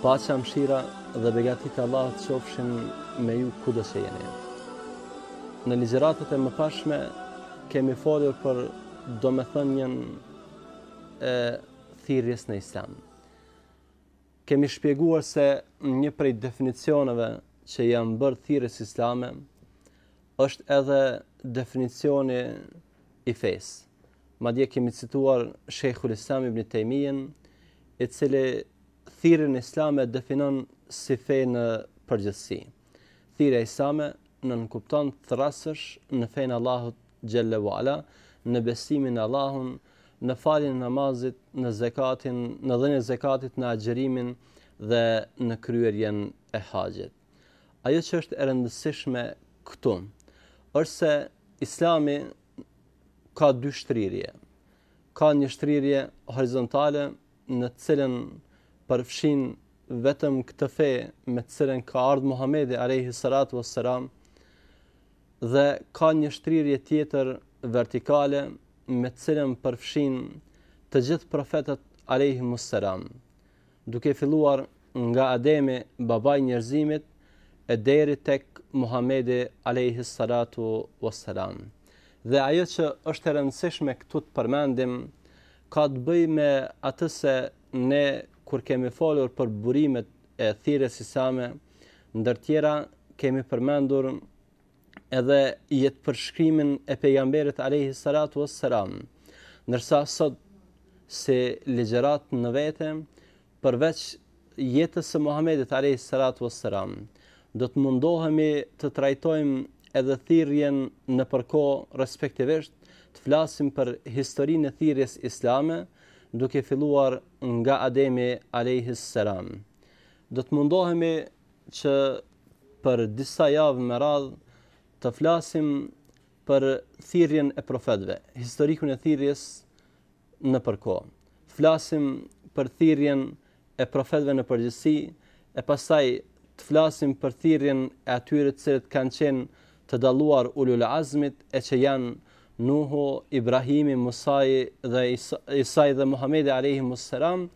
Paqja, mëshira dhe begatitë e Allahut qofshin me ju kudo që jeni. Në ligjëratat e mëparshme kemi folur për domethënien e thirrjes në Islam. Kemi shpjeguar se një prej definicioneve që janë bërë thirrjes islame është edhe definicioni i fesë. Madje kemi cituar Sheikhul Islam ibn Tejmijen, i cili thirrjen islame definon si fe në përgjithësi. Thirrja islame nënkupton të thërrasësh në fenë e Allahut xhelle ue ala, në besimin në Allahun, në faljen e namazit, në zakatin, në dhënien e zakatit, në agjërimin dhe në kryerjen e haxhit. Ajo që është e rëndësishme këtu është se Islami ka dy shtrirje. Ka një shtrirje horizontale në të cilën përfshihet vetëm këtë fe me të cilën ka ardhur Muhamedi alayhi salatu wassalam dhe ka një shtrirje tjetër vertikale në të cilën përfshihen të gjithë profetët alayhimus salam. duke filluar nga Ademi, babai i njerëzimit, e deri tek Muhamedi alejhi salatu was salam. Dhe ajo që është e rëndësishme këtu të përmendim ka të bëjë me atë se ne kur kemi folur për burimet e thirrjes islame, ndër tjera kemi përmendur edhe jetëpërshkrimin e pejgamberit alejhi salatu was salam, ndërsa sot si ligjëratë në vete, përveç jetës së Muhamedit alejhi salatu was salam, do të mundohemi të trajtojmë edhe thirrjen nëpër kohë respektivisht, të flasim për historinë e thirrjes islame, duke filluar nga Ademi alejhi selam. Do të mundohemi që për disa javë me radhë të flasim për thirrjen e profetëve, historikun e thirrjes nëpër kohë. Flasim për thirrjen e profetëve në përgjithësi, e pastaj të flasim për thirrjen e atyre të cilët kanë qenë të dalluar Ulul Azmit e që janë Nuhu, Ibrahimi, Musai dhe Isai dhe Muhamedi alejhimus selam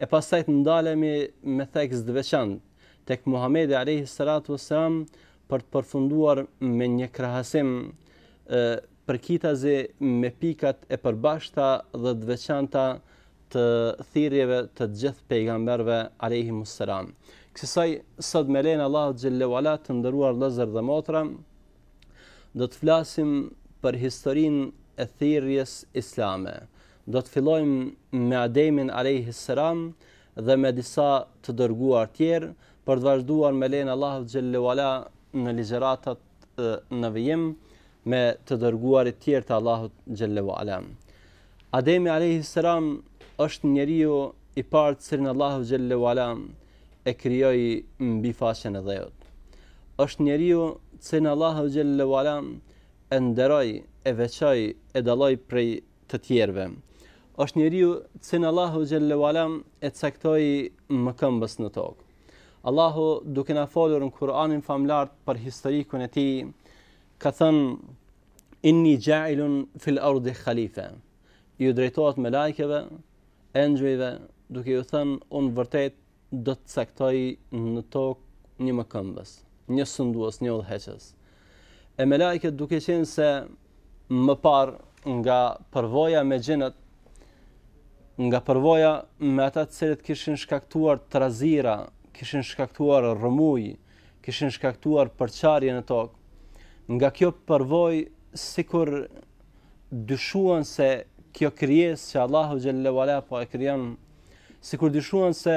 e pastaj të ndalemi me theks të veçantë tek Muhamedi alejhi salatu wassalam për të përfunduar me një krahasim përkitazi me pikat e përbashkëta dhe të veçanta të thirrjeve të gjithë pejgamberëve alejhimus selam. Kësaj sot me lejen e Allahut xhelle ue ala të nderuar vëllezër dhe motra do të flasim për historinë e thirrjes islame. Do të fillojmë me Ademin alejhis selam dhe me disa të dërguar të tjerë për të vazhduar me lejen e Allahut xhelle ue ala në ligjëratat në vijim me të dërguarit e tjerë të Allahut xhelle ue ala. Ademi alejhi selam është njeriu i parë të cilin Allahu xhelle ue ala e krijoi mbi faqen e dheut. Është njeriu të cilin Allahu xhelle ue ala e nderoi, e veçoi, e dalloi prej të tjerëve. Është njeriu të cilin Allahu xhelle ue ala e caktoi mëkëmbës në tokë. Allahu duke na folur në Kur'anin famëlartë për historikun e tij, ka thënë inni xhailun fil ardi halife. Iu drejtohet melaikeve, engjëjve, duke iu thënë unë vërtet do të caktoj në tokë një mëkëmbës, një sundues, një udhëheqës. E melaiket duke qenë se më parë nga përvoja me xhinët, nga përvoja me ata të cilët kishin shkaktuar trazira, kishin shkaktuar rrëmujë, kishin shkaktuar përçarje në tokë. Nga kjo përvojë, sikur dyshuan se kjo krijesë që Allahu xhelle ue ala po e krijon, sikur dyshuan se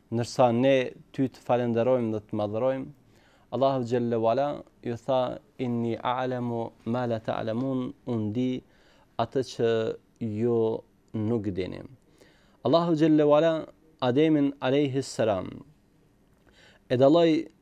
Ndërsa ne ty të falënderojmë dhe të madhërojmë, Allahu xhelle ue ala iu tha, inni a'lemu ma la ta'lemun, unë di atë që ju nuk dini. Allahu xhelle ue ala, Ademin alejhi selam e dalloi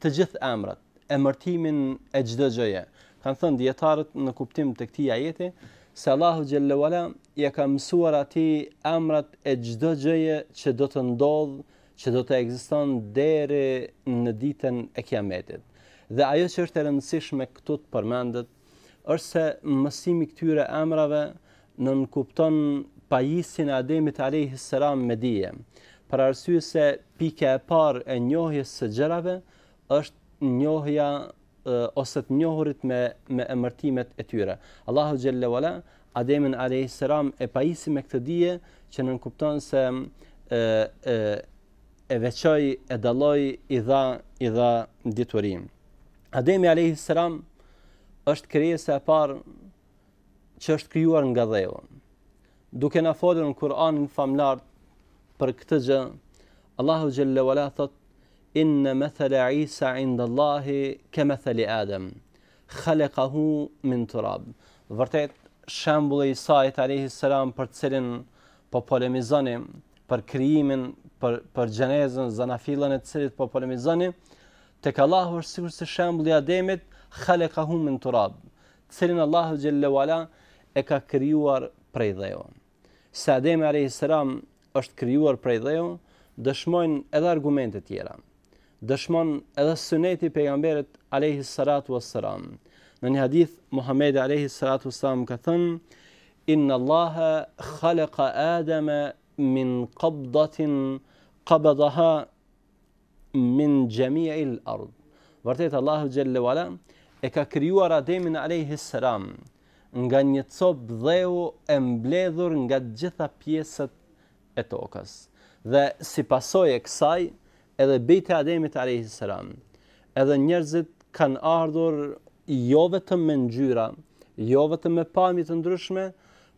të gjithë emrat, emërtimin e çdo gjëje. Kanë thënë dijetarët në kuptim të këtij ajeti se Allahu xhelle ue ala ia ka mësuar atij emrat e çdo gjëje që do të ndodh, që do të ekziston deri në ditën e Kiametit. Dhe ajo që është e rëndësishme këtu të përmendet është se mësimi i këtyre emrave nënkupton pajisjen e Ademit alejhi selam me dije, për arsye se pika e parë e njohjes së gjërave është njohja ose të njohurit me me emërtimet e tyre. Allahu xhelle ue ala Ademin alejhi selam e pajisi me këtë dije që nënkupton se e e e veçoi, e dalloi, i dha, i dha dituri. Ademi alayhi salam është krijesa e parë që është krijuar nga dheu. Duke na folur në Kur'anin famëlartë për këtë gjë, Allahu xhelle wala thotë inna mathala Isa inda Allahi ka mathali Adam khalaqahu min turab. Vërtet shembulli i Isait alayhi salam për të cilin po polemizoni për krijimin, për për gjenezën, zanafillën e të cilit po polemizoni, Tek Allahu është sikurse shembulli i Ademit, khalaqahu min turab, të cilin Allahu xhelle wala e ka krijuar prej dheu. Se Ademi alayhis salam është krijuar prej dheu, dëshmojnë edhe argumente të tjera. Dëshmon edhe suneti i pejgamberit alayhis salatu wassalam. Në një hadith Muhamedi alayhis salatu wassalam ka thënë: Inna Allaha khalaqa Adama min qabdatin qabadaha min jami'il ard. Vërtet Allahu xhelle wala e ka krijuar Ademin alayhi salam nga një copë dheu e mbledhur nga gjitha pjesët e tokës. Dhe si pasojë e kësaj, edhe bijtë e Ademit alayhi salam, edhe njerëzit kanë ardhur jo vetëm me ngjyra, jo vetëm me pamje të ndryshme,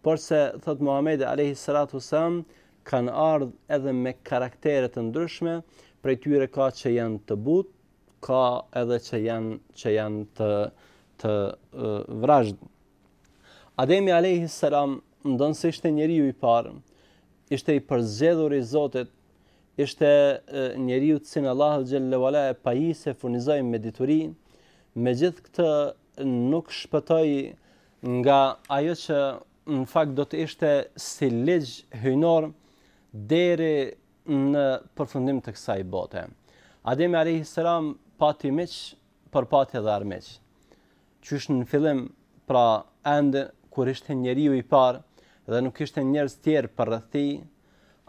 porse thotë Muhamedi alayhi salatu wasalam, kanë ardhë edhe me karaktere të ndryshme, prej tyre ka që janë të butë, ka edhe që janë që janë të të vrazhdë. Ademi alayhi salam ndonëse ishte njeriu i parë, ishte i përzgjedhur i Zotit, ishte njeriu të cilin Allahu xhelle wala e pajisi e furnizoi me dituri, megjithëkëtë nuk shpëtoi nga ajo që në fakt do të ishte si ligj hyjnor deri në përfundim të kësaj bote. Ademi alayhi salam pati miq, por pati edhe armiq. Qysh në fillim, pra ende kur ishte njeriu i parë dhe nuk kishte njerëz tjerë përreth tij,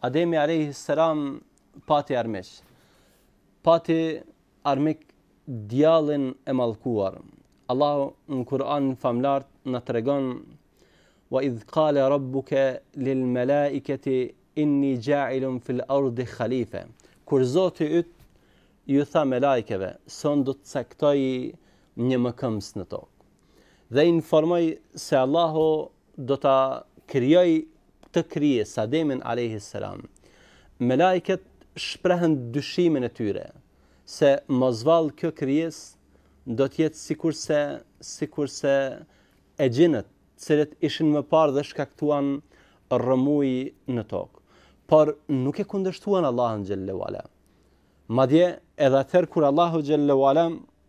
Ademi alayhi salam pati armiq. Pati armik djallin e mallkuar. Allahu në Kur'anin famëlartë na tregon wa idh qala rabbuka lil malaikati inni ja'ilun fil ardi khalifa. Kur Zoti yt iu tha melaikeve, se unë do të caktoj një mëkëmbës në tokë. Dhe i informoi se Allahu do ta krijojë këtë krijesë, Ademin a.s. Melaiket shprehën dyshimin e tyre, se mos vallë kjo krijesë do të jetë sikurse sikurse exhinët, të cilët ishin më parë dhe shkaktuan rrëmujë në tokë. Por nuk e kundërshtuan Allahun xhelle wala. Madje edhe atëherë kur Allahu xhelle wala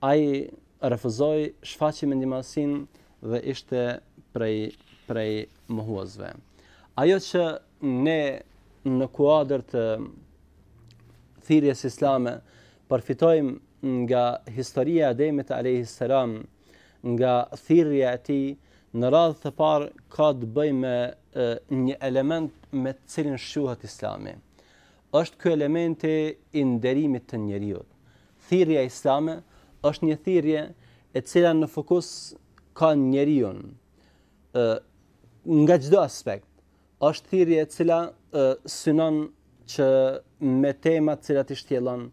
Ai refuzoi, shfaqi mendjemadhësinë dhe ishte prej prej mohuesve. Ajo që ne në kuadër të thirrjes islame përfitojmë nga historia e Ademit alayhis salam, nga thirrja e tij në radhë të parë ka të bëjë me e, një element me të cilin shquhet Islami. Është ky elementi i nderimit të njeriut. Thirrja islame është një thirrje e cila në fokus ka njeriun. ë nga çdo aspekt është thirrje e cila ë synon që me temat të cilat i shtjellon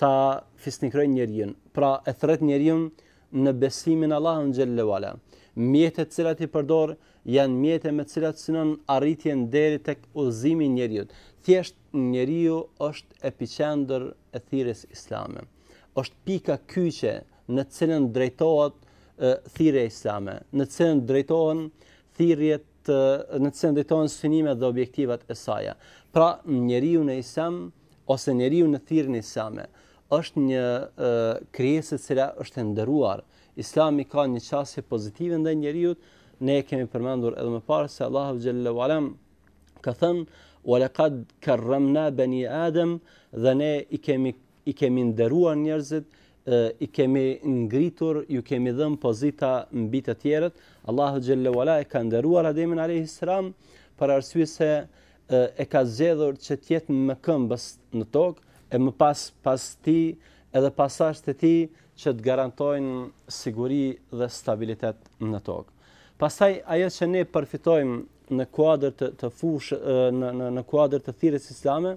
ta fisnikrojë njeriun. Pra e thrret njeriun në besimin në Allahun xhelle wala. Mjetet të cilat i përdor janë mjete me të cilat synon arritjen deri tek udhëzimi i njeriut. Thjesht njeriu është epiqendër e thirrjes islame. Është pika kyçe në të cilën drejtohet thirrja islame, në të cilën drejtohen thirrjet në të cilën drejtohen synimet dhe objektivat e saja. Pra, njeriu në islam ose njeriu në thirrjen islame është një krijesë e cila është e nderuar. Islami ka një qasje pozitive ndaj njeriut, ne e kemi përmendur edhe më parë se Allahu xhelle wala ka thënë wa laqad karramna bani adam dhe ne i kemi i kemi nderuar njerëzit i kemi ngritur u kemi dhënë pozita mbi të tjerët Allahu xhelle wala e ka nderuar Ademin alayhis salam për arsye se e ka zgjedhur që të jetë mëkëmbës në tokë e më pas pas tij edhe pasardhësit e tij që të garantojnë siguri dhe stabilitet në tokë. Pastaj ajo që ne përfitojmë në kuadër të të fush në në në kuadër të thirrjes islame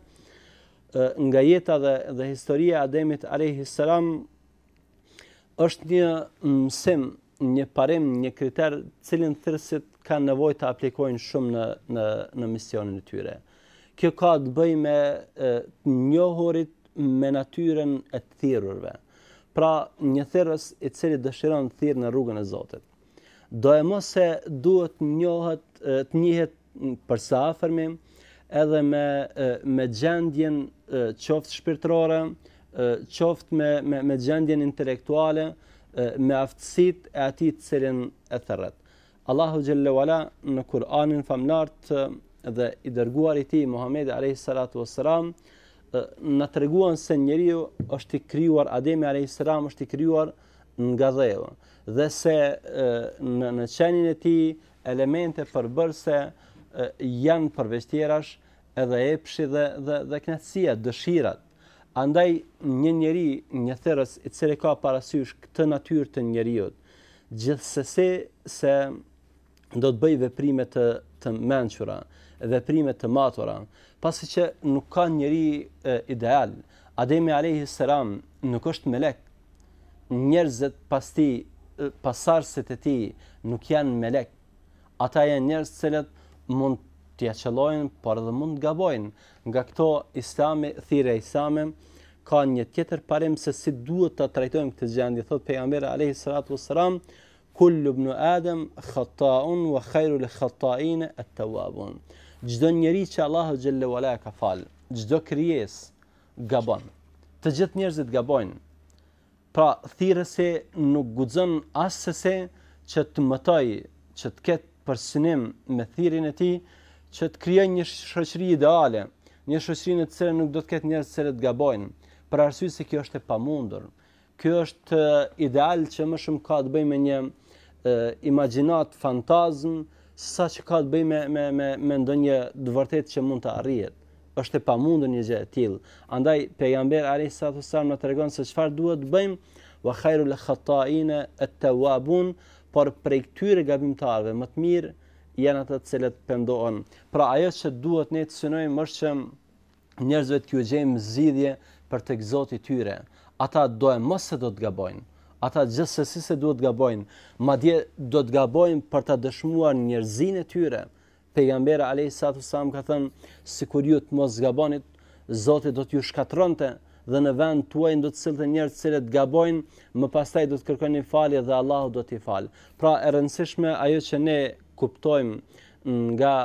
nga jeta dhe dhe historia e Ademit alayhi salam është një mësim, një parim, një kriter, të cilin thirrësit kanë nevojë ta aplikojnë shumë në në në misionin e tyre. Kjo ka të bëjë me të njohurit me natyrën e të thirrurve. Pra, një thirrës i cili dëshiron të thërrasë në rrugën e Zotit. Doemos se duhet të njohet të njihet për së afërmi edhe me me gjendjen qoftë shpirtërore, qoftë me me me gjendjen intelektuale, me aftësitë e atij të cilin e thërret. Allahu xhelle wala në Kur'anin famëlartë dhe i dërguari i tij Muhamedi alayhi salatu wassalam na treguan se njeriu është i krijuar Ademi alayhi salam është i krijuar nga dheu. dhe se në në qenien e tij elemente përbërëse janë përveç tjerash edhe epshi dhe dhe dhe kënaqësia, dëshirat. Andaj një njeri, një thirrës i cili ka parasysh këtë natyrë të njeriut, gjithsesi se do të bëjë veprime të të mençura, veprime të matura, pasi që nuk ka njeri e, ideal. Ademi alayhi salam nuk është melek. Njerëzit pas tij, pasardhësit e tij nuk janë melek. Ata janë njerëz të cilët mund t'ia qëllojnë, por edhe mund të gabojnë. Nga këto Islami, thirrja islame ka një tjetër parim se si duhet ta trajtojmë këtë gjendje. Thotë pejgamberi alayhi salatu wasalam, Kullu ibnu Adem khata'un wa khairul khata'ine et tawabun. Çdo njeri që Allahu xhelle wa ala e ka fal, çdo krijesë gabon. Të gjithë njerëzit gabojnë. Pra thirrësi nuk guxon assesi që të mëtojë, që të ketë për synim me thirrjen e tij që të krijojë një shoqëri ideale, një shoqëri në të cilën nuk do të ketë njerëz të cilët gabojnë, për arsye se kjo është e pamundur. Ky është ideal që më shumë ka të bëjë me një imagjinatë, fantazmë sesa që ka të bëjë me me me me ndonjë të vërtetë që mund të arrihet. Është e pamundur një gjë e tillë. Andaj pejgamberi alayhi salatu wasalam na tregon se çfarë duhet të bëjmë wa khairul khata'ina at-tawwabun por prej këtyre gabimtarëve më të mirë janë ata të cilët pendohen. Pra ajo që duhet ne të synojmë është që njerëzve t'ju gjejmë zgjidhje për tek Zoti i tyre. Ata doemos se do të gabojnë. Ata gjithsesi se duhet të gabojnë, madje do të gabojnë për ta dëshmuar njerëzinë e tyre. Pejgamberi alayhi salatu wasalam ka thënë, sikur ju të mos gabonit, Zoti do t'ju shkatërronte dhe në vend tuaj do të sillte njerëz të cilët gabojnë, më pastaj do të kërkonin falje dhe Allahu do t'i falë. Pra e rëndësishme ajo që ne kuptojmë nga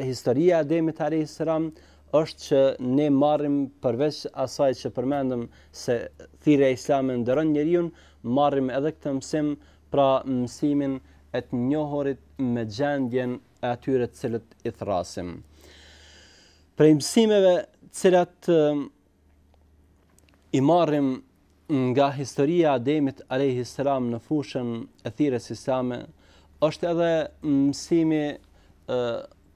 historia e Ademit alayhis salam është që ne marrim përveç asaj që përmendëm se thirrja islame nderon njeriun, marrim edhe këtë mësim, pra mësimin e të njohurit me gjendjen e atyre të cilët i thërrasim. Prej mësimeve të cilat i marrim nga historia e Ademit alayhi salam në fushën e thirrjes islame është edhe mësimi ë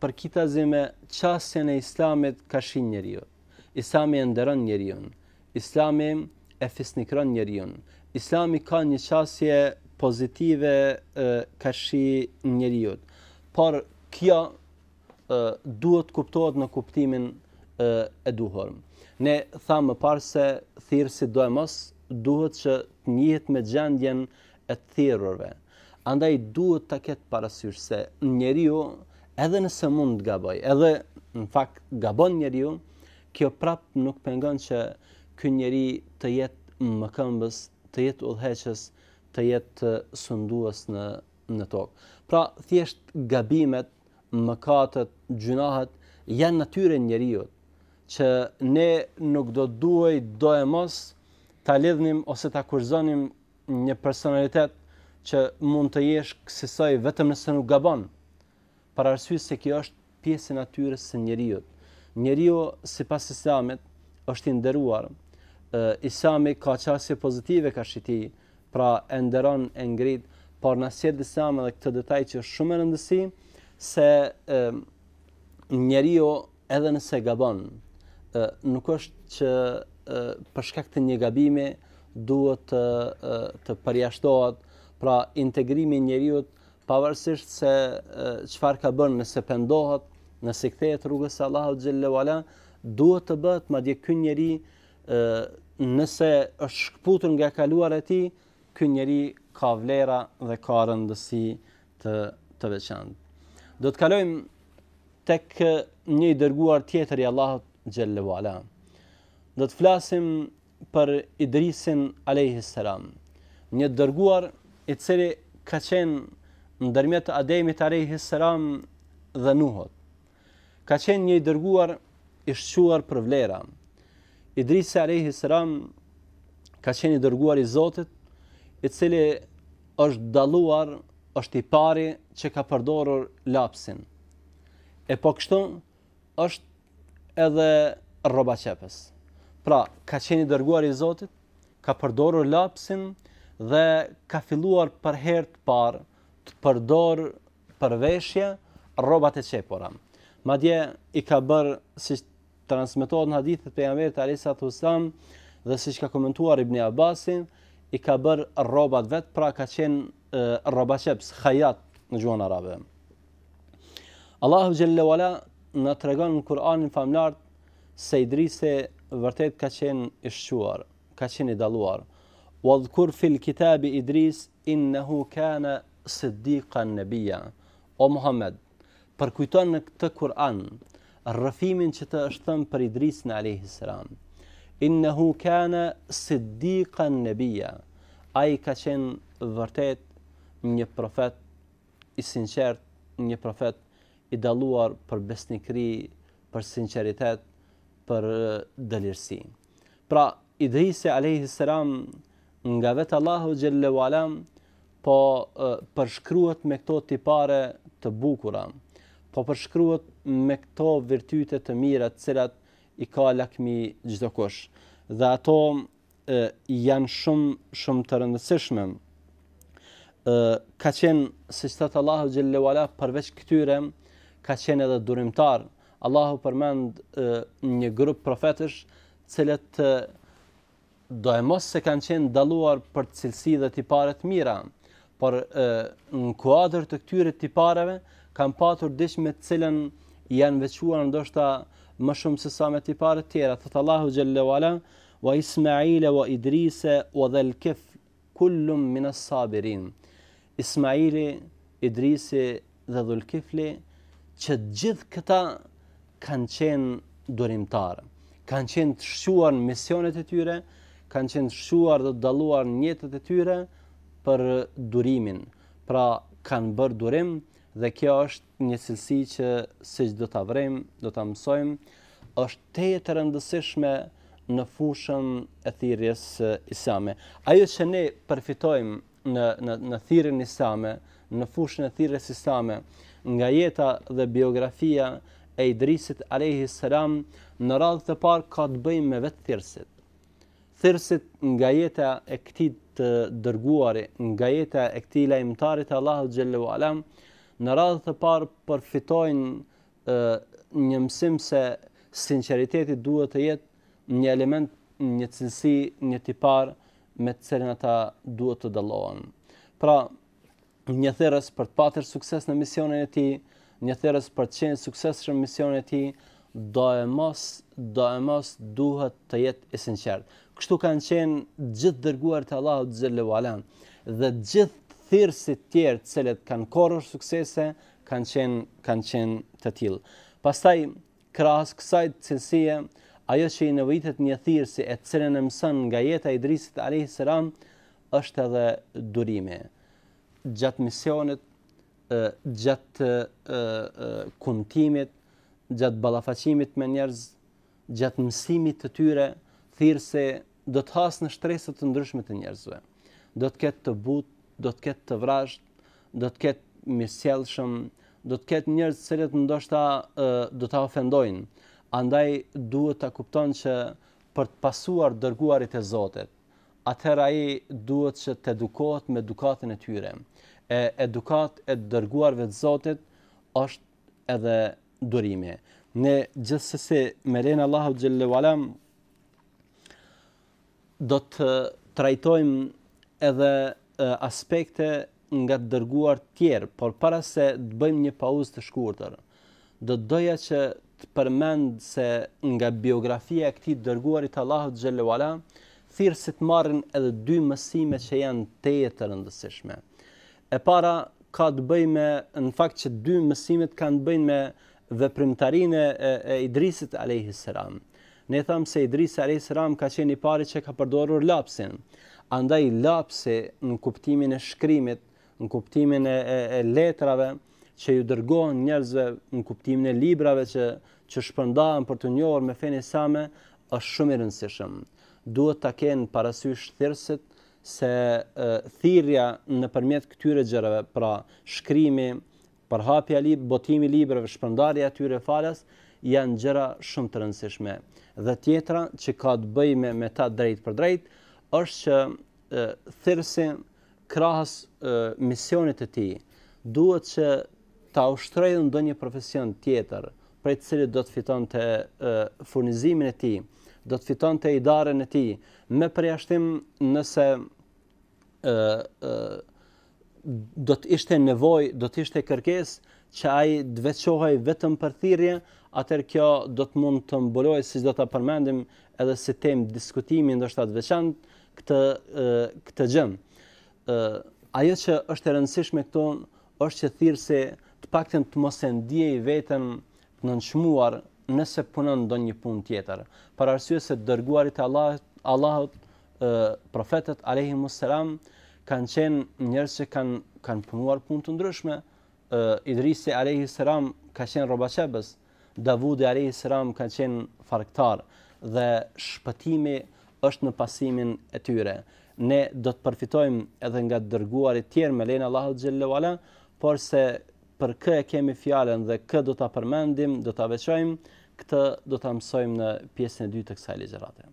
përkitazi me qasjen e islamit karshi njeriut. Islami e nderon njeriun. Islami e fisnikëron njeriun. Islami ka një qasje pozitive ë karshi njeriut. Por kjo duhet të kuptohet në kuptimin e duhur. Ne thamë më parë se thirrësi doemos duhet që të njihet me gjendjen e të thirrurve. Andaj duhet ta ketë parasysh se njeriu edhe nëse mund të gaboj, edhe në fakt gabon njeriu, kjo prap nuk pengon që ky njeri të jetë mëkëmbës, të jetë udhëheqës, të jetë sundues në në tokë. Pra, thjesht gabimet mëkatet, gjynahet, janë natyrë e njeriut, që ne nuk do të duhej doemos ta lidhnim ose ta kushtëzonim një personalitet që mund të jesh kësisoj vetëm nëse nuk gabon, për arsye se kjo është pjesë e natyrës së njeriut. Njeriu, sipas islamit, është i nderuar. Islami ka qasje pozitive karshi tij, pra e nderon e ngrit por na sjell Islami edhe këtë detaj që është shumë me rëndësi se e, njeriu edhe nëse gabon e, nuk është që e, për shkak të një gabimi duhet të e, të përjashtohet pra integrimi i njeriut pavarësisht se çfarë ka bën nëse pendohet nëse kthehet rrugës së Allahut xhelle ue ala duhet të bëhet madje ky njeri nëse është shkëputur nga e kaluara e tij, ky njeri ka vlera dhe ka rëndësi të të veçantë. Do të kalojmë tek një i dërguar tjetër i Allahut xhelle ue ala. Do të flasim për Idrisin alejhi selam, një dërguar i cili ka qenë ndërmjet Ademit alejhi selam dhe Nuhut. Ka qenë një i dërguar i shquar për vlera. Idrisi alejhi selam ka qenë i dërguar i Zotit, i cili është dalluar, është i pari që ka përdorur lapsin. E po kështu është edhe rrobaqepës. Pra, ka qenë i dërguar i Zotit, ka përdorur lapsin dhe ka filluar për herë të parë të përdor për veshje rrobat e qepura. Madje i ka bërë siç transmetohet në hadithet e Pejgamberit alejhi salatu ues selam dhe siç ka komentuar Ibni Abbasi, i ka bërë rrobat vetë, pra ka qenë rrobaqepës, khajat në gjuhën arabe. Allahu xhelle ue ala na tregon në Kur'anin famëlartë se Idrisi vërtet ka qenë i shquar, ka qenë i dalluar. Wadhkur fil kitabi Idris Innehu kane siddikan nebija. O Muhammed, përkujton në këtë Kur'an rrëfimin që të është thënë për Idrisin alayhi salam. Innehu kane siddikan nebija. Ai ka qenë vërtet një profet i sinqert, një profet i dalluar për besnikëri, për sinqeritet, për dëlirësi. Pra, Idrisi alejhi selam nga vet Allahu xhelle wala po përshkruhet me këto tipare të bukura. Po përshkruhet me këto virtyte të mira të cilat i ka lakmi çdokush. Dhe ato e, janë shumë shumë të rëndësishme. Ë ka qenë siç thot Allahu xhelle wala përveç këtyre ka qenë edhe durimtar, Allahu përmend një grup profetësh, të cilët doemos se kanë qenë dalluar për cilësi dhe tipare të mira, por në kuadër të këtyre tipareve kanë patur diç me të cilën janë veçuar ndoshta më shumë se sa me tipare të tjera. Thot Allahu xhallahu ala wa Ismaila wa Idrisa wa dhal kifl kullun min as sabirin ismaili idrisi dhe dhulkifli që të gjithë këta kanë qenë durimtarë kanë qenë të shquar në misionet e tyre kanë qenë të shquar dhe të dalluar në jetët e tyre për durimin pra kanë bërë durim dhe kjo është një cilësi që siç do ta vrejmë, do ta mësojmë, është tejet e rëndësishme në fushën e thirrjes islame. Ajo që ne përfitojmë në në në thirrjen islame, në fushën e thirrjes islame, nga jeta dhe biografia e Idrisit alayhi salam në radhë të parë ka të bëjë me vetë thirrësit. thirrësit nga jeta e këtij të dërguari, nga jeta e këtij lajmëtari të Allahut xhallahu ala, në radhë të parë përfitojnë ë një mësim se sinqeriteti duhet të jetë një element, një cilësi, një tipar me të cilën ata duhet të dallohen. Pra, një thirrës për të patur sukses në misionin e tij, një thirrës për të qenë suksesshëm misionin e tij, doemos, doemos duhet të jetë i sinqert. Kështu kanë qenë gjithë dërguart e Allahut xhelle wala dhe gjithë thirrësit tjerë të cilët kanë korrur suksese, kanë qenë, kanë qenë të tillë. Pastaj, Krahas kësaj cilësie, ajo që i nevojitet një thirrësi e të cilën e mëson nga jeta e Idrisit alayhis salam është edhe durimi. Gjatë misionit, gjatë kumtimit, gjatë ballafaqimit me njerëz, gjatë mësimit të tyre, thirrësi Do të hasë në shtresa të ndryshme të njerëzve. Do të ketë të butë, do të ketë të vrazhdë, do të ketë mirësjellshëm, do të ketë njerëz të cilët ndoshta do ta ofendojnë. Andaj duhet ta kupton që për të pasuar dërguarit e Zotit, atëherë ai duhet që të edukohet me edukatën e tyre. E edukatë e dërguarve të Zotit është edhe durimi. Ne gjithsesi me lejen e Allahut xhelle ve ala do të trajtojmë edhe aspekte nga të dërguar të tjerë, por para se të bëjmë një pauzë të shkurtër, do të doja që të përmend se nga biografia e këtij të dërguari të Allahut xhelle ve ala, thirrësit marrin edhe dy mësime që janë tejet të rëndësishme. E para ka të bëjë me në fakt që dy mësimet kanë të bëjnë me veprimtarinë e, e, e Idrisit alayhi salam. Ne thamë se Idrisi alayhi salam ka qenë i pari që ka përdorur lapsin. Andaj lapsi në kuptimin e shkrimit, në kuptimin e, e, e letrave që iu dërgohen njerëzve, në kuptimin e librave që që shpërndahen për t'u njohur me fenë islame, është shumë i rëndësishëm. Duhet ta kenë parasysh thirrësit se thirrja nëpërmjet këtyre gjërave, pra shkrimi, përhapja e librave, botimi i librave, shpërndarja e tyre falas, janë gjëra shumë të rëndësishme. Dhe tjetra që ka të bëjë me me ta drejtpërdrejt, është që thirrësi krahas misionit të tij, duhet që ta ushtrojë ndonjë profesion tjetër, prej të cilit do të fitonte furnizimin e tij, do të fitonte idaren e tij, me përjashtim nëse ë ë do të ishte nevojë, do të ishte kërkesë që ai të veçohej vetëm për thirrje, atëherë kjo do të mund të mbulohej siç do ta përmendim edhe si temë diskutimi ndoshta të veçantë këtë këtë gjë. ë ajo që është e rëndësishme këtu është që thirrësi të paktën të mos e ndiejë veten të nënçmuar nëse punon ndonjë punë tjetër, për arsye se dërguarit e Allahut, Allahut ë profetët alayhimus salam kanë qenë njerëz që kanë kanë punuar punë të ndryshme. Idrisi alayhis salam ka qenë rrobaqepës, Davudi alejhi selam ka qenë farkëtar dhe shpëtimi është në pasimin e tyre. Ne do të përfitojmë edhe nga të dërguarit e tjerë me lejen e Allahut xhelle ve ala, por se për kë e kemi fjalën dhe kë do ta përmendim, do ta veçojmë, këtë do ta mësojmë në pjesën e dytë të kësaj ligjërate.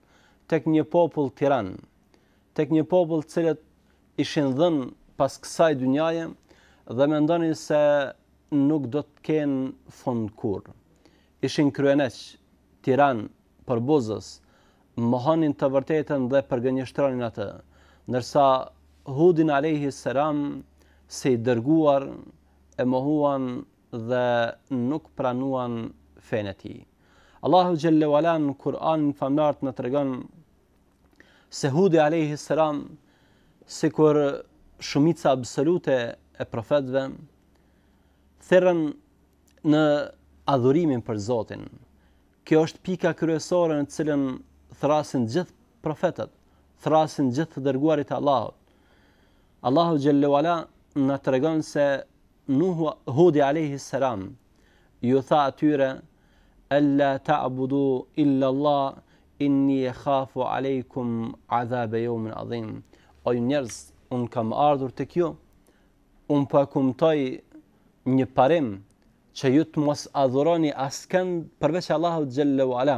tek një popull tiran, tek një popull të cilët ishin dhënë pas kësaj dynjaje dhe mendonin se nuk do të kenë fund kurrë. Ishin kryeneç, tiranë, përbuzës, mohonin të vërtetën dhe përgënjeshtronin atë, ndërsa Hudin alejhi selam si të dërguar e mohuan dhe nuk pranuan fenë e tij. Allahu xhelle ue ala në Kur'anin famëlartë na tregon se Hudi alejhi selam sikur shumica absolute e profetëve thirrën në adhurimin për Zotin. Kjo është pika kryesore në të cilën thrrasin gjithë profetët, thrrasin gjithë të dërguarit e Allahut. Allahu xhelle ue ala na tregon se Nuhu, Hudi alejhi selam, ju tha atyre, Ella ta'budu illa Allah, inni ehafu alejkum adhabe jaumin adhim. O ju njerëz, unë kam ardhur tek ju, unë po e kumtoj një parim që ju të mos adhuroni askënd përveç Allahut xhelle ue ala.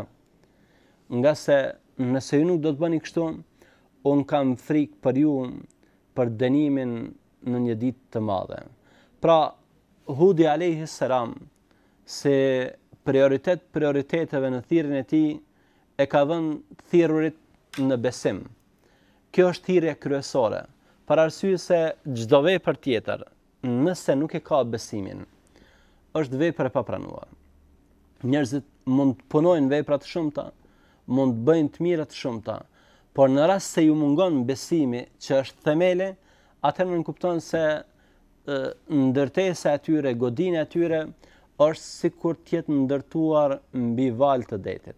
Ngase nëse ju nuk do të bëni kështu, unë kam frikë për ju për dënimin në një ditë të madhe. Pra, Hudi alejhi selam, si prioritet prioriteteve në thirrjen e tij, e ka dhënë thirrurit në besim. Kjo është thirrja kryesore, për arsye se çdo vepër tjetër, nëse nuk e ka besimin, është vepër e papranuar. Njerëzit mund të punojnë vepra të shumta, mund të bëjnë të mira të shumta, por në rast se ju mungon besimi që është themeli, atëherë nënkupton se ndërtesa e tyre, godina e tyre është sikur të jetë ndërtuar mbi valë të detit.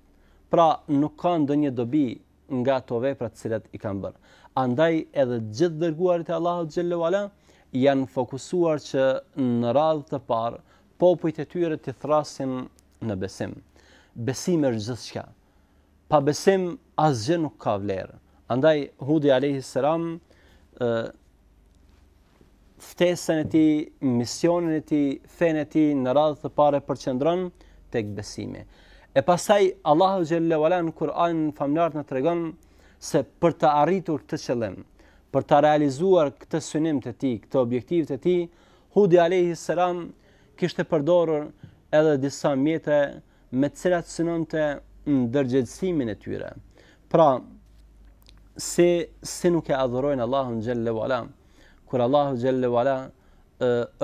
Pra, nuk ka ndonjë dobi nga ato vepra të cilat i kanë bërë. Andaj edhe të gjithë dërguarit e Allahut xhelle ue ala janë fokusuar që në radhë të parë popujt e tyre t'i thrrasin në besim. Besimi është gjithçka. Pa besim asgjë nuk ka vlerë. Andaj Hudi alejhi selam ftesën e tij, misionin e tij, fenë e tij në radhë të parë përqendron tek besimi. E pastaj Allahu xhelle ue ala në Kur'anin famëlartë na tregon se për ta arritur këtë qëllim, për ta realizuar këtë synim të tij, këtë objektiv të tij, Hudi alejhi selam kishte përdorur edhe disa mjete me të cilat synonte ndërgjegjësimin e tyre. Pra, se si nuk e adhurojnë Allahun xhelle ue ala, kur Allahu xhelle ue ala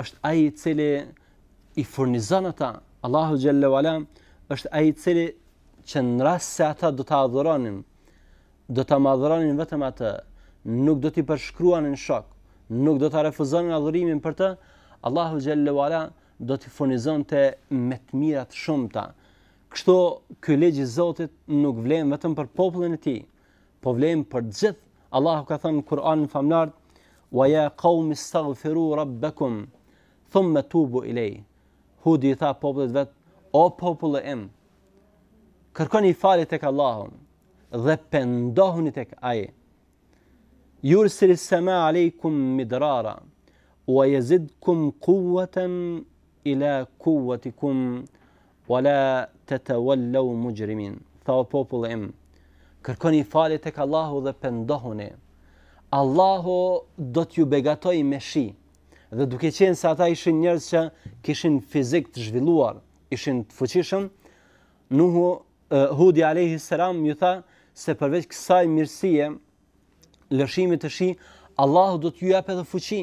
është ai i cili i furnizon ata, Allahu xhelle ue ala është ai i cili që në rast se ata do ta adhuronin Do ta madhëronin vetëm atë, nuk do t'i përshkruanin shok, nuk do ta refuzonin adhurimin për të, Allahu xhallahu ala do t'i furnizonte me të mira të shumta. Kështu ky ligj i Zotit nuk vlen vetëm për popullin e tij, po vlen për të gjithë. Allahu ka thënë në Kur'anin famëlartë: "Wa ya qaum istaghfiru rabbakum thumma tubu ilayh." Hudi i tha popullit të vet: "O populli im, Kërkoni falje tek Allahu dhe pendohuni tek Ai. Yursil as-sama alaykum midrara wa yazidkum quwwatan ila quwwatikum wa la tatawallaw mujrimin. Tha o popull im, kërkoni falje tek Allahu dhe pendohuni. Allahu do t'ju begatojë me shi dhe duke qenë se ata ishin njerëz që kishin fizik të zhvilluar, ishin të fuqishëm, Nuhu Hudi alayhi salam ju tha se përveç kësaj mirësie lëshimit të shiut, Allahu do t'ju japë edhe fuqi.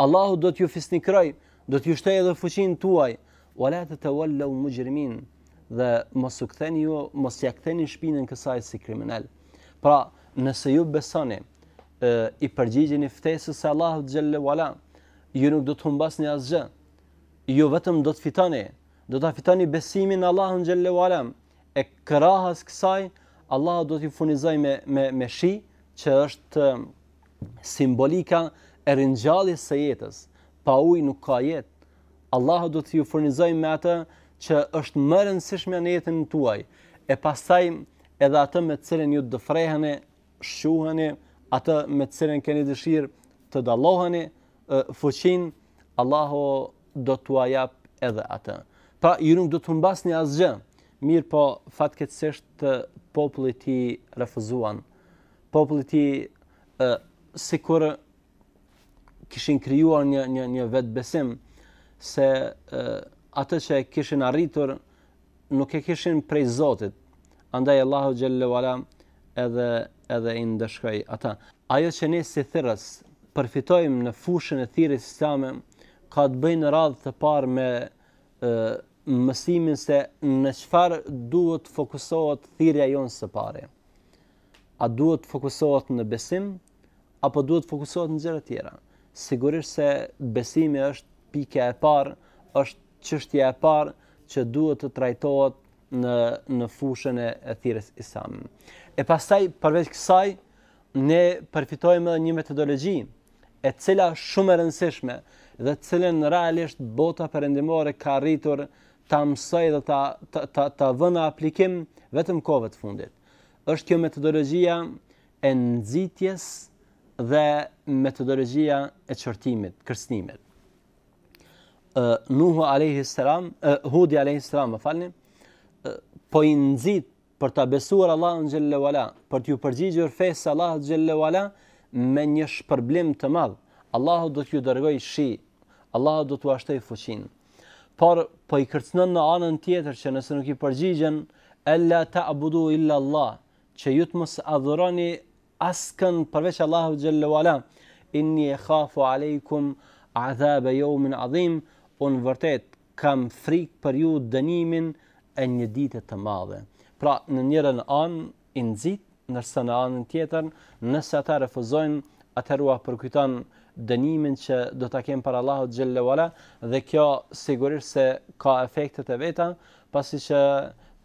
Allahu do t'ju fisnikërojë, do t'ju shtojë edhe fuqinë tuaj. Wala tatawallu mujrimin. Dhe mos u ktheni ju, mos ia ktheni shpinën kësaj si kriminelë. Pra, nëse ju besoni, e, i përgjigjeni ftesës së Allahut xhallahu ala, ju nuk do të humbasni asgjë. ju vetëm do të fitoni, do ta fitoni besimin në Allahun xhallahu ala. E krahas kësaj, Allahu do t'ju furnizojë me me me shi, që është um, simbolika e ringjalljes së jetës. Pa ujë nuk ka jetë. Allahu do t'ju furnizojë me atë që është më e rëndësishme në jetën tuaj. E pastaj edhe atë me të cilën ju dëfreheni shquheni atë me të cilën keni dëshirë të dalloheni fuqinë Allahu do t'ua japë edhe atë pra ju nuk do të humbasni asgjë mirëpo fatkeqësisht populli i tij refuzuan populli i tij sikur kishin krijuar një një një vetbesim se atë që e kishin arritur nuk e kishin prej Zotit. Andaj Allahu xhallahu ala edhe edhe i ndëshkoi ata. Ajo që ne si thirrës përfitojmë në fushën e thirrjes islame ka të bëjë në radhë të parë me ë mësimin se në çfarë duhet të fokusohet thirrja jonë së pari. A duhet të fokusohet në besim apo duhet të fokusohet në gjëra të tjera. Sigurisht se besimi është pika e parë, është çështja e parë që duhet të trajtohet në në fushën e, e thirrjes islame. E pastaj përveç kësaj ne përfitojmë edhe një metodologji e cila shumë e rëndësishme dhe të cilën realisht bota perëndimore ka arritur ta mësojë dhe ta ta ta, ta vërë në aplikim vetëm kohëve të fundit. Është kjo metodologjia e nxitjes dhe metodologjia e qortimit, kërcënimit. Ë Nuhu alayhi salam, Hudi alayhi salam, më falni, po i nxit për ta besuar Allahun xhelle ue ala, për t'iu përgjigjur fesë së Allahut xhelle ue ala me një shpërblim të madh. Allahu do t'ju dërgojë shi, Allahu do t'ua shtojë fuqinë. Por po i kërcënon në anën tjetër që nëse nuk i përgjigjen ella ta'budu illa Allah, Që ju të mos adhuroni askënd përveç Allahut xhelle ue ala. Inni ekhafu alejkum azaba yawmin azim. Unë vërtet kam frikë për ju dënimin e një dite të madhe. Pra, në njërën anë i nxit, ndërsa në anën tjetër, nëse ata refuzojnë, atëherë ua përkujton dënimin që do ta kenë para Allahut xhelle ue ala dhe kjo sigurisht se ka efektet e veta, pasi që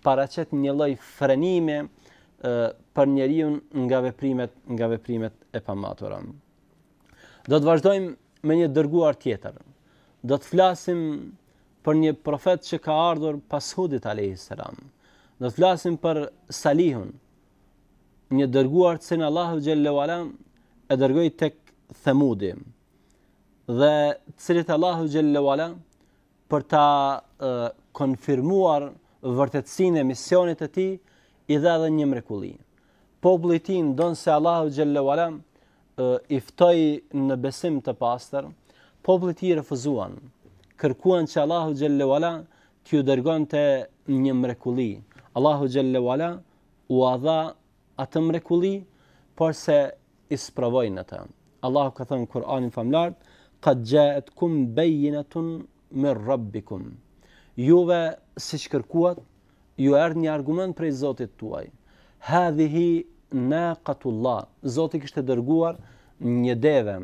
paraqet një lloj frenimi për njeriun nga veprimet nga veprimet e pamatura. Do të vazhdojmë me një të dërguar tjetër. Do të flasim për një profet që ka ardhur pas Hudit alayhis salam. Do të flasim për Salihun, një i dërguar të cilin Allahu xhelle ue ala e dërgoi tek Themudi. Dhe të cilit Allahu xhelle ue ala për ta konfirmuar vërtetësinë e misionit të tij, i dha edhe një mrekulli. Populli i tij ndonëse Allahu xhelle ue ala i ftoi në besim të pastër, populli i tij refuzuan. Kërkuan që Allahu xhelle ue ala t'ju dërgonte një mrekulli. Allahu xhelle ue ala ua dha atë mrekulli, porse i sprovoi në të. Allahu ka thënë në Kur'anin famëlartë, qad ja'at kum bayyinatun min rabbikum. Juve siç kërkuat, ju erdh një argument prej Zotit tuaj. Hadhihi naqatullah. Zoti kishte dërguar një deve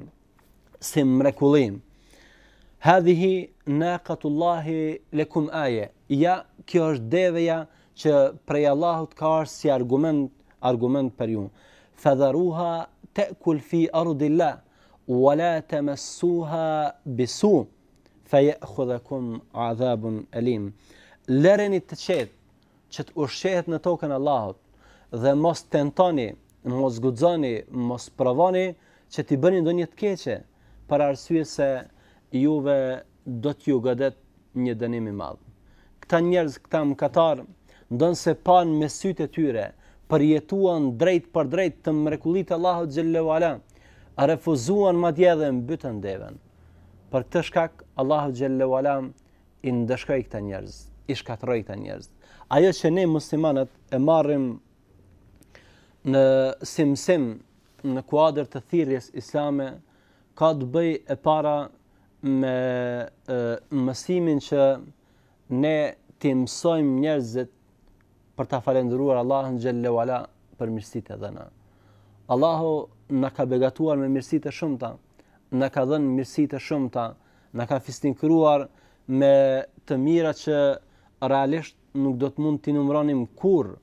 si mrekulli. Hadhihi naqatullahi lakum aya. Ja, kjo është deveja që prej Allahut ka ardhur si argument argument për ju. Fadharuha ta'kul fi ardillah wa la tamassuha bisu fa ya'khudhukum 'adhabun alim. Lëreni të qetë që të ushqehet në tokën e Allahut dhe mos tentoni, mos guxoni, mos provoni që t'i bëni ndonjë të keqe për arsye se juve do t'ju godet një dënim i madh. Këta njerëz, këta mëkatar, ndonëse panë me sytë e tyre, përjetuan drejtpërdrejt mrekullitë e Allahut xhallahu ala, refuzuan madje edhe mbytën deven. Për këtë shkak Allahu xhallahu ala i ndëshkoi këta njerëz, i shkatërroi këta njerëz. Ajo që ne muslimanët e marrim si mësim në kuadër të thirrjes islame ka të bëjë e para me mësimin që ne t'i mësojmë njerëzit për ta falendëruar Allahun xhallahu ala për mirësitë e dhëna. Allahu na ka begatuar me mirësi të shumta, na ka dhënë mirësi të shumta, na ka fisnikëruar me të mira që realisht nuk do të mund t'i numëronim kurrë.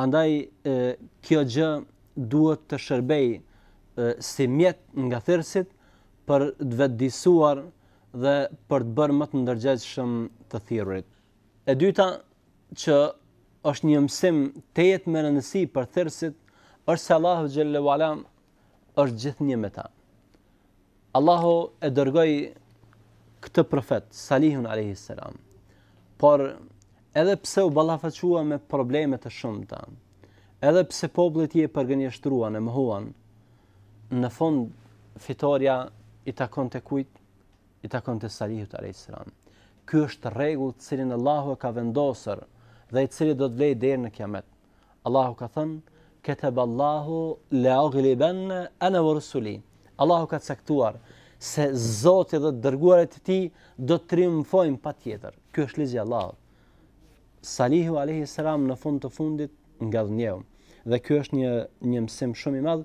Andaj e, kjo gjë duhet të shërbejë e, si mjet nga thirrësit për të vetëdijësuar dhe për të bërë më të ndërgjegjshëm të thirrurit. E dyta, që është një mësim tejet me rëndësi për thirrësit, është se Allahu xhallahu ala është gjithnjë me ta. Allahu e dërgoi këtë profet Salihun alayhi salam. Por edhe pse u ballafaqua me probleme të shumta, edhe pse populli i tij e përgënjeshtruan e mohuan, Në fund fitorja i takonte kujt? I takonte Salihut alayhis salam. Ky është rregull të cilin Allahu e ka vendosur dhe i cili do të vlejë deri në kiamet. Allahu ka thënë: "Kataba Allahu la aghliban ana wa rusuli." Allahu ka caktuar se Zoti dhe dërguarit e tij do të triumfojnë patjetër. Ky është ligji i Allahut. Salihu alejhi selam në fund të fundit ngadhnjeu. Dhe ky është një një mësim shumë i madh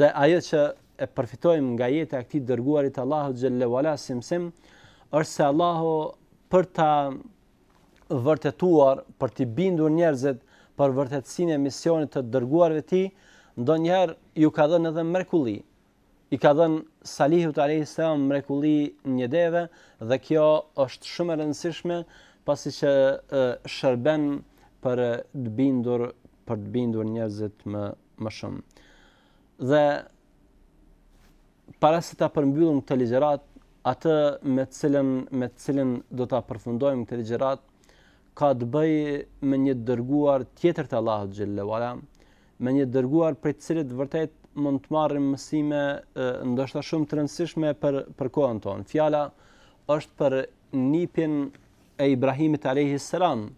dhe ajo që e përfitojmë nga jeta e këtij dërguarit të Allahut xhallahu ala si mësim është se Allahu për ta vërtetuar, për t'i bindur njerëzit për vërtetësinë e misionit të dërguarve të tij, ndonjëherë ju ka dhënë edhe mrekulli, i ka dhënë Salihut alayhis salam mrekulli një deve dhe kjo është shumë e rëndësishme pasi që shërben për të bindur për të bindur njerëzit më shumë. Dhe para se ta përmbyllim këtë ligjëratë, atë me të cilën me të cilën do ta përfundojmë këtë ligjëratë, ka të bëjë me një dërguar tjetër të Allahut xhel-le ue ala, me një dërguar prej të cilit vërtet mund të marrim mësime ndoshta shumë të rëndësishme për për kohën tonë. Fjala është për nipin e Ibrahimit alayhis salam,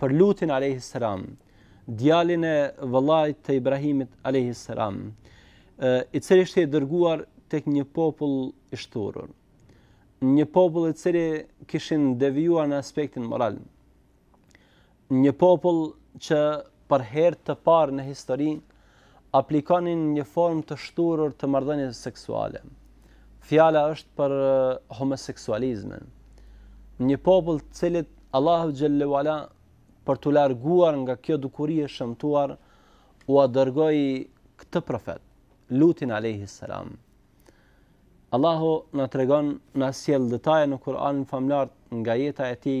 për Lutin alayhis salam, djalin e vëllait të Ibrahimit alayhis salam, i cili ishte i dërguar tek një popull i shturur. Një popull i cili kishin devijuar në aspektin moral. Një popull që për herë të parë në histori aplikonin një formë të shturur të marrëdhënieve seksuale. Fjala është për homoseksualizmin. Një popull të cilit Allahu xhel-le ue ala për t'u larguar nga kjo dukuri e shëmtuar ua dërgoi këtë profet, Lutin alayhi salam. Allahu na tregon na sjell detaje në Kur'anin famëlartë nga jeta e tij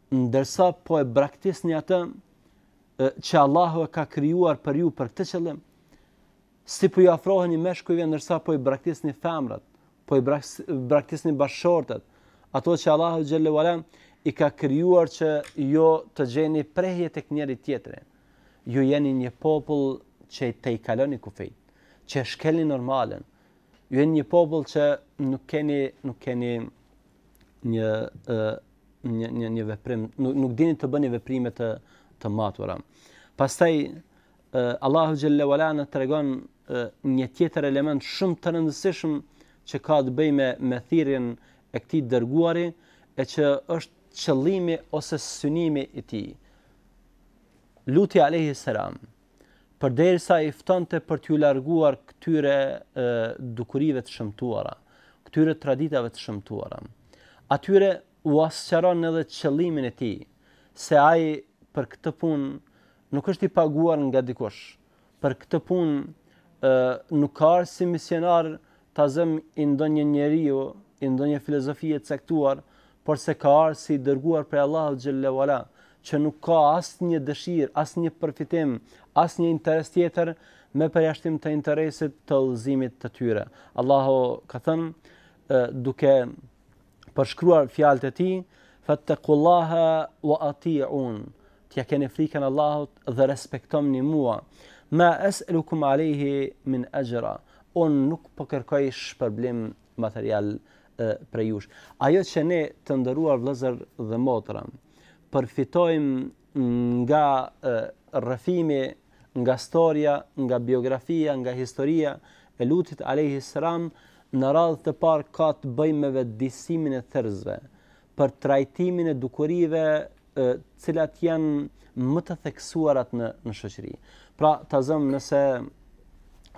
ndërsa po e braktisni atë që Allahu e ka krijuar për ju për këtë qëllim, si po iu afroheni meshkujve ndërsa po i braktisni femrat, po i braktisni bashkëshortet, ato që Allahu xhel-le ue ala i ka krijuar që ju të gjeni prehje tek njëri tjetri. Ju jeni një popull që tejkaloni kufijtë, që e shkelni normalen. Ju jeni një popull që nuk keni nuk keni një një një një veprim, nuk, nuk dini të bëni veprime të të matura. Pastaj Allahu xhel-le ue ala na tregon një tjetër element shumë të rëndësishëm që ka të bëjë me me thirrjen e këtij të dërguari, e që është qëllimi ose synimi i tij. Luti alayhi salam, përderisa i ftonte për t'iu larguar këtyre e, dukurive të shëmtuara, këtyre traditave të shëmtuara. Atyre ua sqaron edhe qëllimin e tij, se ai për këtë punë nuk është i paguar nga dikush. Për këtë punë ë nuk ka si misionar ta zëmë i ndonjë njeriu, i ndonjë filozofie të caktuar, porse ka ardhur si i dërguar prej Allahut xhelle uala, që nuk ka asnjë dëshirë, asnjë përfitim, asnjë interes tjetër me përjashtim të interesit të udhëzimit të tyre. Allahu ka thënë duke përshkruar fjalët e tij, "Fattaqullaha wa ati'un." T'ia keni frikën Allahut dhe respektomni mua. Ma es'alukum alayhi min ajra. Unë nuk po kërkoj shpërblim material prej jush. Ajo që ne të nderuar vëllezër dhe motra, përfitojmë nga rrëfimi, nga storia, nga biografia, nga historia e Lutit alayhis salam, në radhë të parë ka të bëjë me vetëdijesimin e thirrësve, për trajtimin e dukurive të cilat janë më të theksuarat në, në shoqëri. Pra, ta zëmë nëse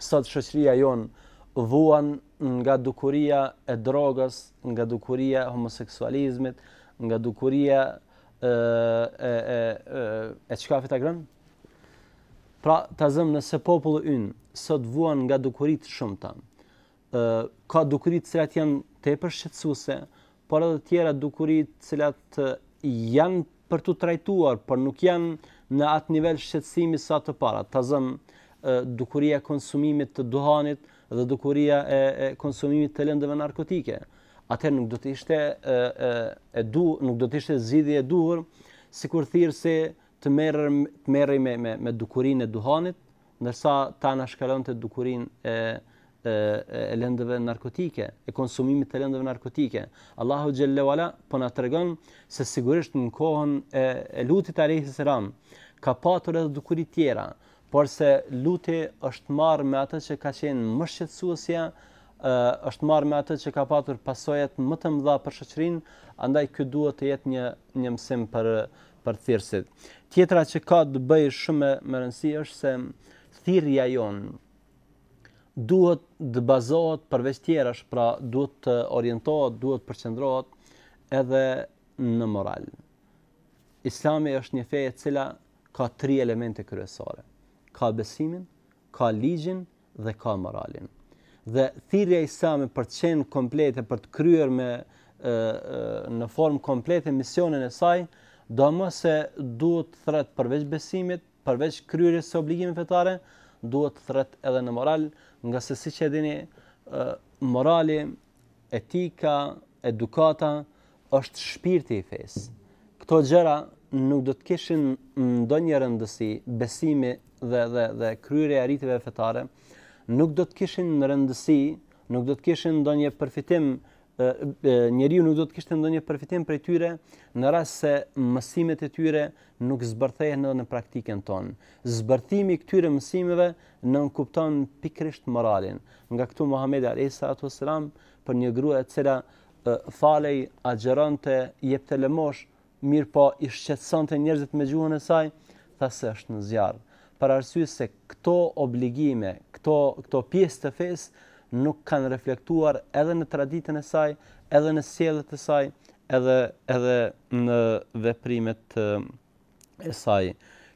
sot shoqëria jonë vuan nga dukuria e drogës, nga dukuria e homoseksualizmit, nga dukuria e e e e, e çka fita grën? Pra, ta zëmë nëse populli ynë sot vuan nga dukuri të shumta. ë ka dukuri të cilat janë tepër shqetësuese, por edhe të tjera dukuri të cilat janë për t'u trajtuar, por nuk janë në atë nivel shqetësimi sa të parat. Ta zëmë dukuria e konsumimit të duhanit dhe dukuria e, e konsumimit të lëndëve narkotike. Atëherë nuk do të ishte e, e, e du, nuk do të ishte zgjidhje e duhur sikur thirrësi të merr të merrej me me me dukurinë e duhanit ndërsa ta anashkalonte dukurinë e e e lëndëve narkotike, e konsumimit të lëndëve narkotike. Allahu xhelle wala po na tregon se sigurisht në kohën e, e Lutit alayhis salam ka patur edhe dukuri të tjera, porse Luti është marrë me atë që ka qenë më shqetësuesja, është marrë me atë që ka patur pasojat më të mëdha për shoqërinë, andaj ky duhet të jetë një një mësim për për thirrësit. Tjetra që ka të bëjë shumë me rëndësi është se thirrja jonë duhet të bazohet përveç tjerash, pra duhet të orientohet, duhet të përqendrohet edhe në moral. Islami është një fe e cila ka tri elemente kryesore. Ka besimin, ka ligjin dhe ka moralin. Dhe thirrja e Islamit për të qenë komplete, për të kryer me në formë komplete misionin e saj, domosdo se duhet të thërret përveç besimit, përveç kryerjes së obligimeve fetare, duhet të thërret edhe në moral, ngase siç e dini, morali etika, edukata është shpirti i fesë. Këto gjëra nuk do të kishin ndonjë rëndësi besimi dhe dhe dhe kryerja e riteve fetare, nuk do të kishin rëndësi, nuk do të kishin ndonjë përfitim njeriu nuk do të kishte ndonjë përfitim prej tyre në rast se mësimet e tyre nuk zbërthehen edhe në praktikën tonë. Zbërthimi i këtyre mësimeve nënkupton pikërisht moralin. Nga këtu Muhamedi alayhi salatu wasalam për një grua e cila falej, agjëronte, jepte lëmoshë, mirëpo i shqetësonte njerëzit me gjuhën e saj, tha se është në zjarr. për arsye se këto obligime, këto këto pjesë të fesë nuk kanë reflektuar edhe në traditën e saj, edhe në sjelljet e saj, edhe edhe në veprimet e saj.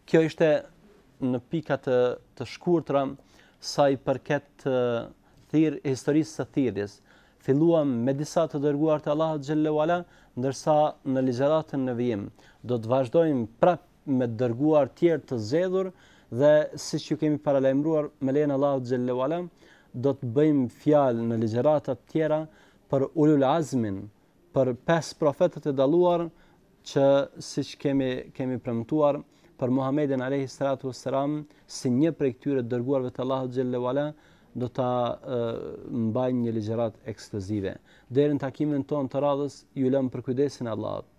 Kjo ishte në pika të të shkurtra sa i përket thirr historisë së thirrjes. Filluam me disa të dërguar të Allahut xhallahu ala, ndërsa në ligjëratën në vijim do të vazhdojmë prap me të dërguar tjerë të zgjedhur dhe siç ju kemi paralajmëruar me lejen Allahut xhallahu ala do të bëjmë fjalë në ligjërata të tjera për ulul azmin, për pesë profetët e dalluar që siç kemi kemi premtuar për Muhamedin alayhi salatu wassalam si një prej këtyre të dërguarve të Allahut xhallahu ala do ta mbajmë një ligjëratë ekskluzive. Deri në takimin tonë të radhës ju lëmë në përkujdesin e Allahut.